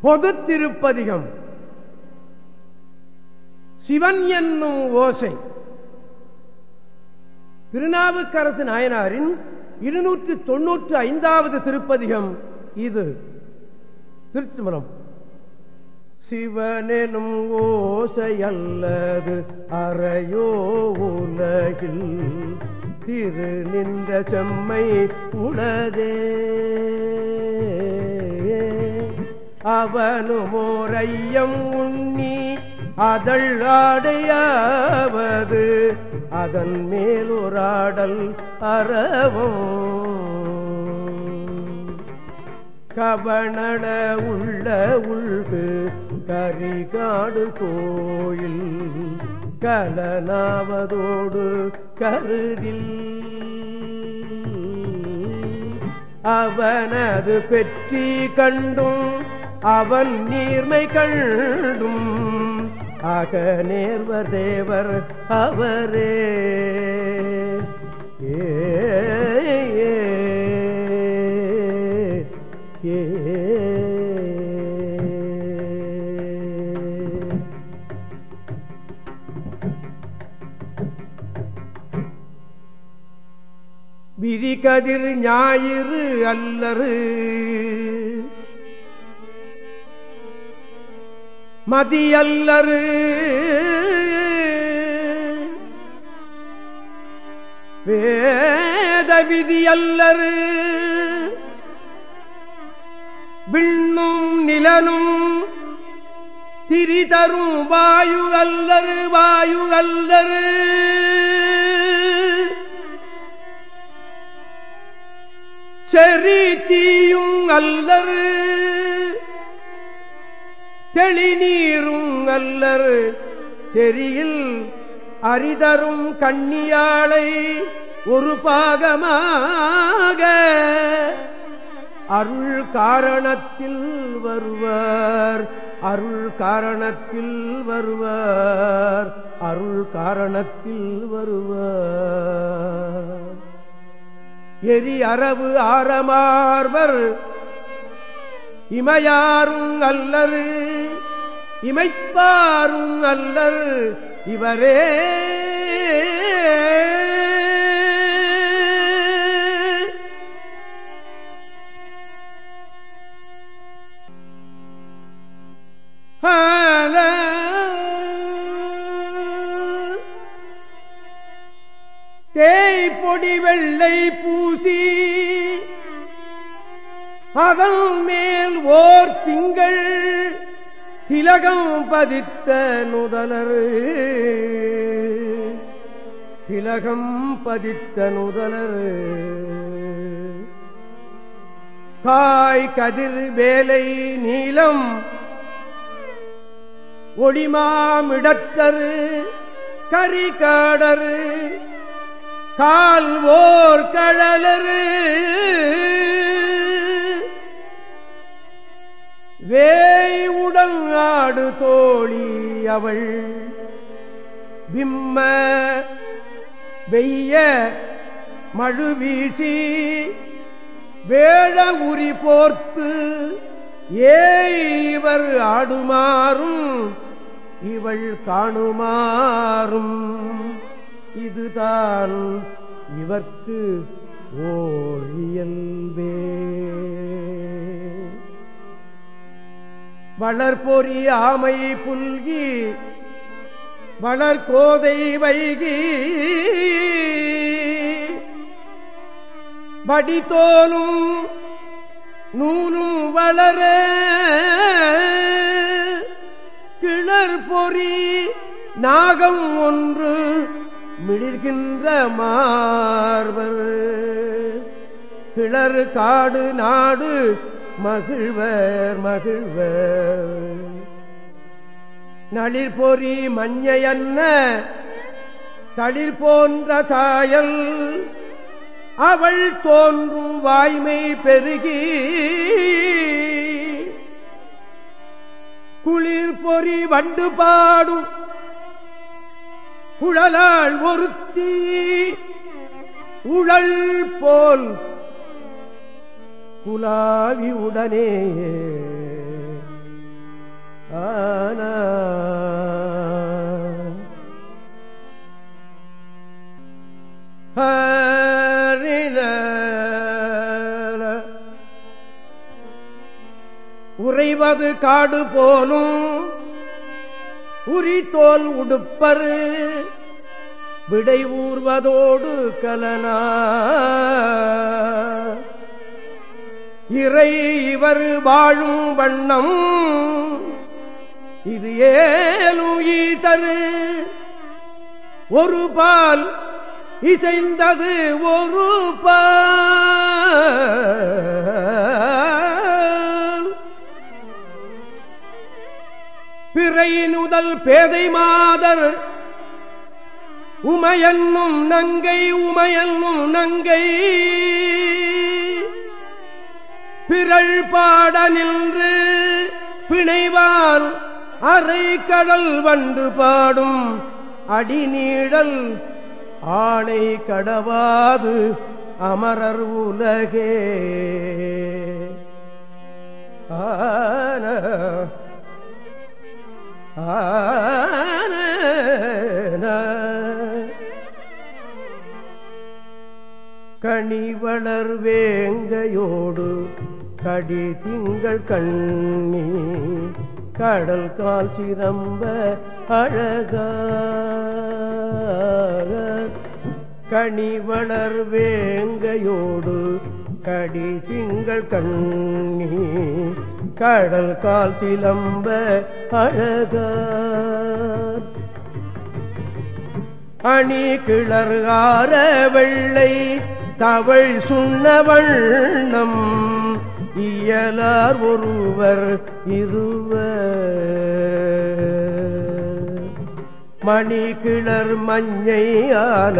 பொது திருப்பதிகம் சிவன் என்னும் ஓசை. திருநாவுக்கரசு நாயனாரின் இருநூற்று தொன்னூற்று ஐந்தாவது திருப்பதிகம் இது. திருச்சிமரம் சிவனெனும் ஓசை அல்லது அறையோ உலகில் திரு நின்ற செம்மை உளதே அவனுமோரையம் உண்ணி அதழ் ஆடையாவது அதன் மேலுராடல் அறவும். கவனட உள்ள உள்கு கரிகாடு கோயில் கலனாவதோடு கருதில். அவனது பெற்றி கண்டும் அவன் நீர்மை கண்டும். ஆக நேர்வர் தேவர் அவரே. ஏ ஏ, ஏ விரிகதிர் ஞாயிறு அல்லரு மதியல்லரு. வேத விதியல்லரு விண்ணும் நிலனும் திரிதரும் வாயு அல்லரு வாயு அல்லரு செறி தீயும் அல்லரு. தெளிநீரும் அல்லர். தெரியில் அரிதரும் கண்ணியாளை ஒரு பாகமாக அருள் காரணத்தில் வருவார். அருள் காரணத்தில் வருவார். அருள் காரணத்தில் வருவார். எரி அரவு ஆரமார்வர். இமையாரும் அல்லரு இமைப்பாரும் அல்லர் இவரே. அதன் மேல் ஓர் திங்கள் திலகம் பதித்த நுதலர். திலகம் பதித்த நுதலர். காய் கதிர் வேலை நீளம் ஒளிமாமிடத்தரு. கரிகாடரு. கால் ஓர் கழலரு. வேய் உடன் ஆடு தோழி அவள். பிம்ம வெய்ய மழு வீசி வேழ உரி போர்த்து ஏய் இவர் ஆடுமாறும் இவள் காணுமாறும். இதுதான் இவர்க்கு ஓழியன்பே வளர்பொறி ஆமை புல்கி வளர்கோதை வைகி வடிதோலும் நூலும் வளர கிளர்பொறி நாகம் ஒன்று மிளிர்கின்ற மார்வர். கிளறு காடு நாடு மகிழ்வர் மகிழ்வர். நளிர் பொறி மஞ்சையன்ன தளிர் போன்ற சாயல். அவள் தோன்றும் வாய்மை பெருகி குளிர் பொறி வண்டு பாடும். குழலாள் ஒருத்தி உழல் போல் குலாவி உடனே. ஆன. உறைவது காடு போலும் உரித்தோல் உடுப்பரு. விடை ஊர்வதோடு கலனா. இறை இவர் வாழும் வண்ணம். இது ஏலும் ஈதரு ஒரு பால் இசைந்தது ஒரு பால். பிறையினுதல் பேதை மாதர். உமையன்னும் நங்கை உமையன்னும் நங்கை. பிறள் பாட நின்று பிணைவான் அரை கடல் வண்டு பாடும் அடிநீடல் ஆணை கடவாது அமரர் உலகே. ஆன கனிவளர் வேங்கையோடு கடி திங்கள் கண்ணி கடல் கால் சிரம்ப அழக. கனிவளர் வேங்கையோடு கடி திங்கள் கண்ணி கடல் கால் சிலம்ப அழக. அணி கிளர்கார வெள்ளை தவள் சுண்ண வண்ணம் இயலார் ஒருவர் இருவர். மணி கிளர் மஞ்சையான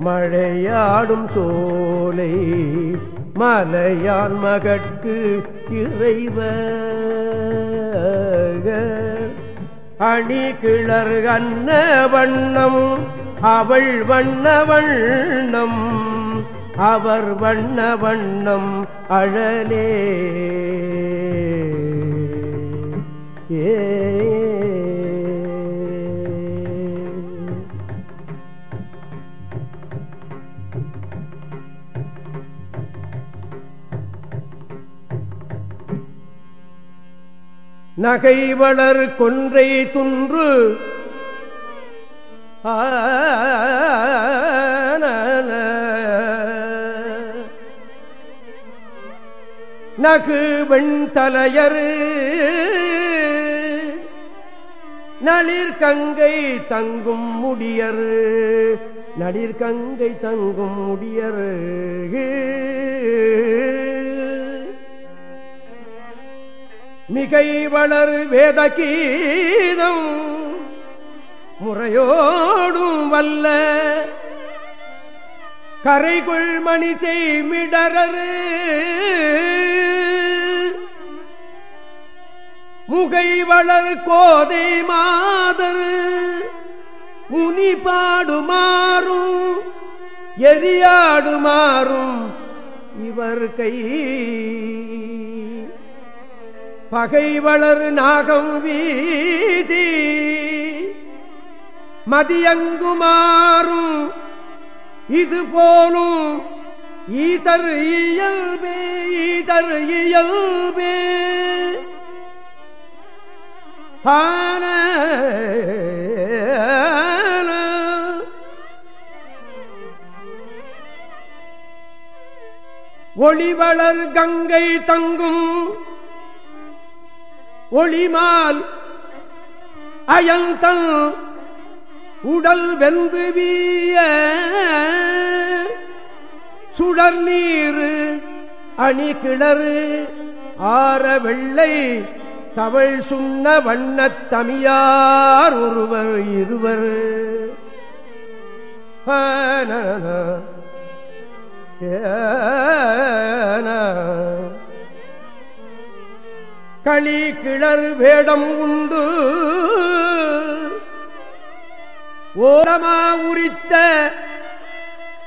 மழையாடும் சோலை மலையான் மகட்கு இறைவர் அணி கிளர் அன்ன வண்ணம் அவள் வண்ண வண்ணம் அவர் வண்ண வண்ணம் அழலே. ஏ. நகை வளர் கொன்றை துன்று. ஆ. நகு வெண்தலையரு. நளிர் கங்கை தங்கும் முடியரு. நளிர் கங்கை தங்கும் முடியரு. மிகை வளர் வேதகீதம். முறையோடும் வல்ல கரைகுள் மணி செய்மிடரரு. முகை வளர் கோதை மாதர். முனி பாடுமாறும் எரியாடுமாறும் இவர் கை. பகை வளர் நாகம் வீதி மதியங்குமாறும் இது போலும் ஈதர் இயல்பே ஈதர் இயல்பே. ஆன ஒளிவளர் கங்கை தங்கும் ஒளிமால் அயல்தன் உடல் வெந்து வீய. சுடர் நீர் அணி கிளறு. ஆற வெள்ளை தமிழ் சுண்ண வண்ணத் தமியார் ஒருவர் இருவர். களி கிளர் வேடம் உண்டு. ஓரமா உரித்த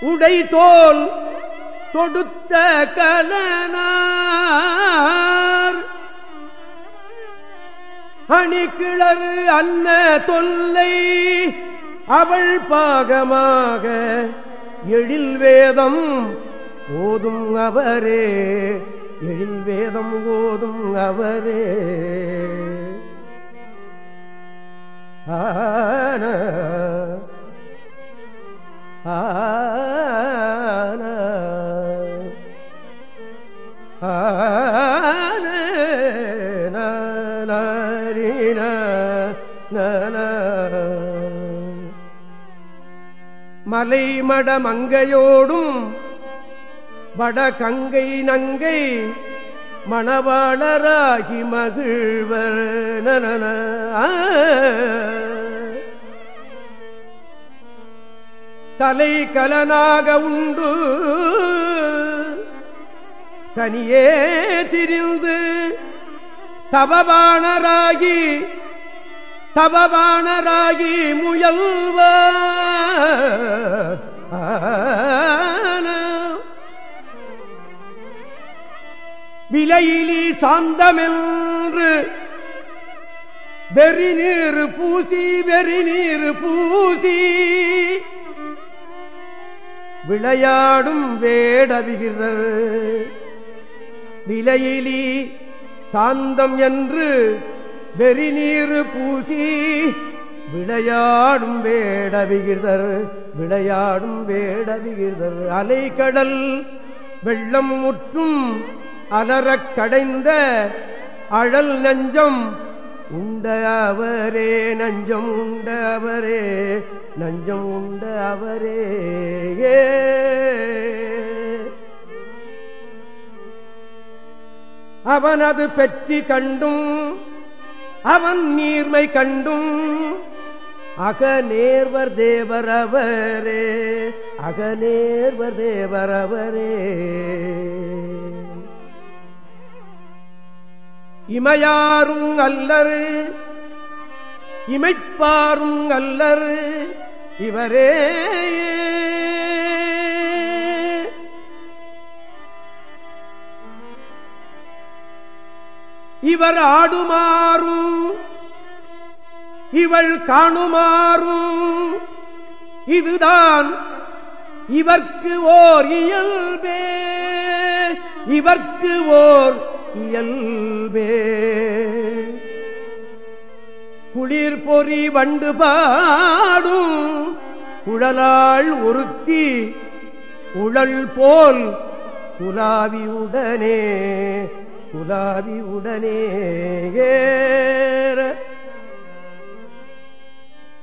உடை தோல் தொடுத்த கலனார் அணிக்கிளறு அன்ன தொல்லை அவள் பாகமாக எழில் வேதம் ஓதும் அவரே எழில் வேதம் ஓதும் அவரே. ஆன ஆன. ஆன மலைமட மங்கையோடும் வட கங்கை நங்கை மணவாளராகி மகிழ்வர். நனன தலை கலனாக உண்டு. தனியே திரிந்து தபவாணராகி தபவாணராகி முயல்வ விலையிலி சாந்தமென்று. வெறி நீர் பூசி வெறி நீர் பூசி. விளையாடும் வேடவிகிதர் விலையிலி சாந்தம் என்று வெறி நீர் பூசி. விளையாடும் வேடவிகிதர் விளையாடும் வேடவிகிதர் அலைக்கடல் வெள்ளம் முற்றும் அலறக் கடைந்த அழல் நஞ்சம் உண்ட அவரே நஞ்சம் உண்ட அவரே நஞ்சம் உண்ட அவரே ஏ. அவனது பெற்றி கண்டும் அவன் நீர்மை கண்டும் அகநேர்வர் தேவரவரே அகநேர்வர் தேவரவரே இமையாரும் அல்லரு இமைப்பாரும் அல்லரு இவரே. இவர் ஆடுமாறும் இவள் காணுமாறும் இதுதான் இவர்க்கு ஓர் இயல்பே இவர்க்கு ஓர் இயல்பே. குளிர் பொறி வண்டு பாடும் குழலாள் ஒருத்தி உழல் போல் குலாவியுடனே குலாவியுடனே ஏற.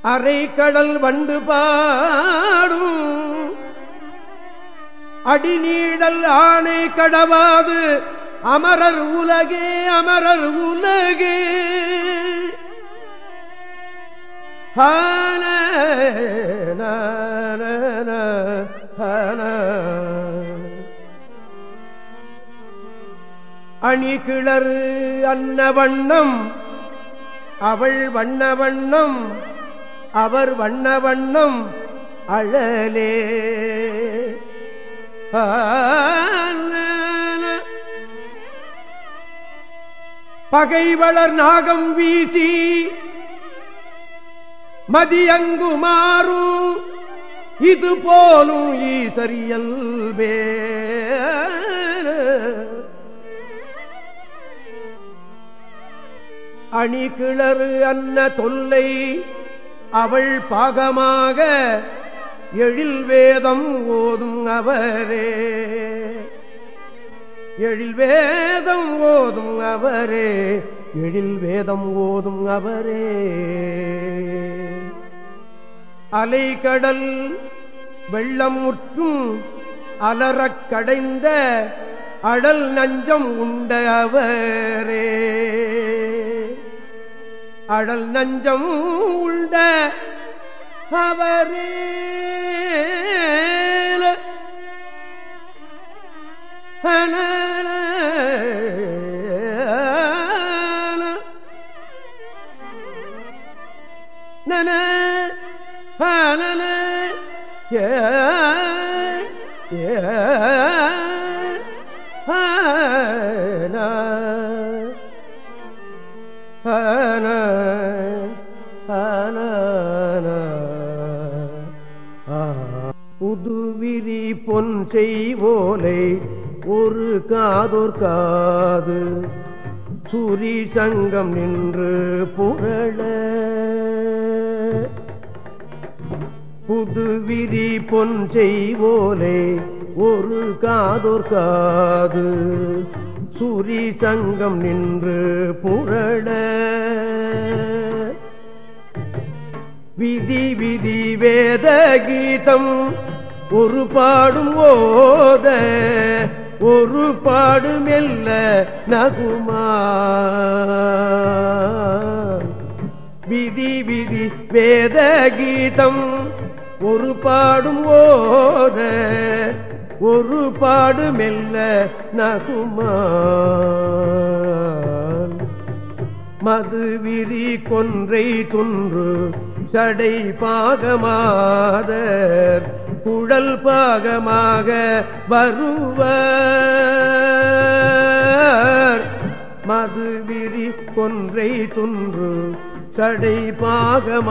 அரைக்கடல் வண்டு பாடும் அடிநீடல் ஆணை கடவாது அமரர் உலகே அமரர் உலகே. ஹான அணி கிளறு அன்ன வண்ணம் அவள் வண்ண வண்ணம் அவர் வண்ண வண்ணம் அழலே. பகைவளர் நாகம் வீசி மதியங்கு மாறும் இது போலும் ஈசரியல்பே அணி கிளறு அன்ன தொல்லை அவள் பாகமாக எழில் வேதம் ஓதும் அவரே. எழில் வேதம் ஓதும் அவரே எழில் வேதம் ஓதும் அவரே. அலைகடல் வெள்ளம் முற்றும் அலறக் கடைந்த அடல் நஞ்சம் உண்ட அவரே. அடல் நஞ்சம் உண்ட அவரே. நன ஹனன ஏ ஏ காதோர் காது சூரி சங்கம் நின்று புரள புதுவிரி பொன் செய்வோலே ஒரு காதோர் காது சூரி சங்கம் நின்று புரள விதி விதி வேத கீதம் ஒரு பாடும் ஓத. ஒரு பாடு மெல்ல நகுமா? விதி விதி வேத கீதம். ஒரு பாடும் ஓத ஒரு பாடு மெல்ல நகுமா? மது விரி கொன்றை துன்று சடை பாகமாதர். குழல் பாகமாக வருவர். மதுவிரி கொன்றை துன்று சடை பாகமாதர்.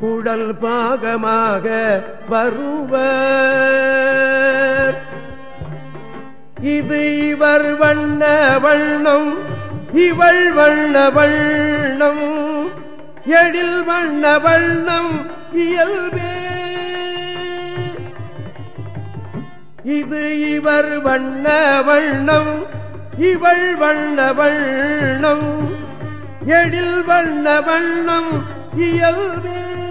குழல் பாகமாக வருவர். இது இவர் வண்ண வண்ணம் இவள் வண்ண வண்ணம். எழில் வண்ண வண்ணம் இயல்பே இது இவர் வண்ண வண்ணம் இவள் வண்ண வண்ணம். எழில் வண்ண வண்ணம் இயல்பே